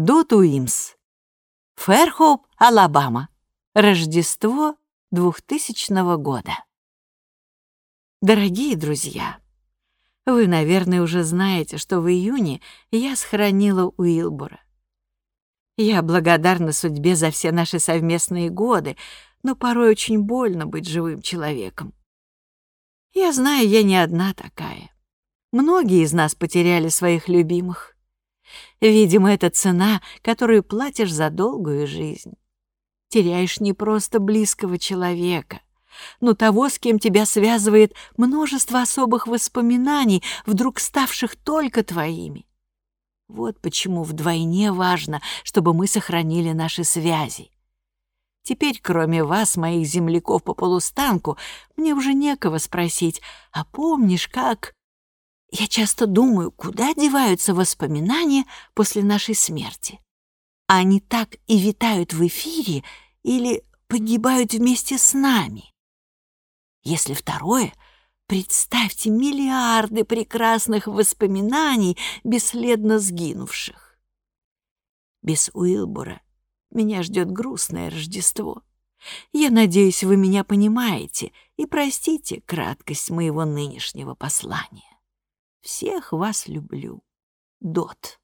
Дот Уимс. Фэрхоуп, Алабама. Рождество 2000 года. Дорогие друзья, вы, наверное, уже знаете, что в июне я схоронила Уилбора. Я благодарна судьбе за все наши совместные годы, но порой очень больно быть живым человеком. Я знаю, я не одна такая. Многие из нас потеряли своих любимых. Видимо, это цена, которую платишь за долгую жизнь. Теряешь не просто близкого человека, но того, с кем тебя связывает множество особых воспоминаний, вдруг ставших только твоими. Вот почему вдвойне важно, чтобы мы сохранили наши связи. Теперь, кроме вас, моих земляков по полустанку, мне уже некого спросить, а помнишь, как... Я часто думаю, куда деваются воспоминания после нашей смерти. Они так и витают в эфире или погибают вместе с нами. Если второе, представьте миллиарды прекрасных воспоминаний, бесследно сгинувших. Без Уилбура меня ждет грустное Рождество. Я надеюсь, вы меня понимаете и простите краткость моего нынешнего послания. Всех вас люблю. Дот.